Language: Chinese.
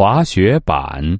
滑雪板。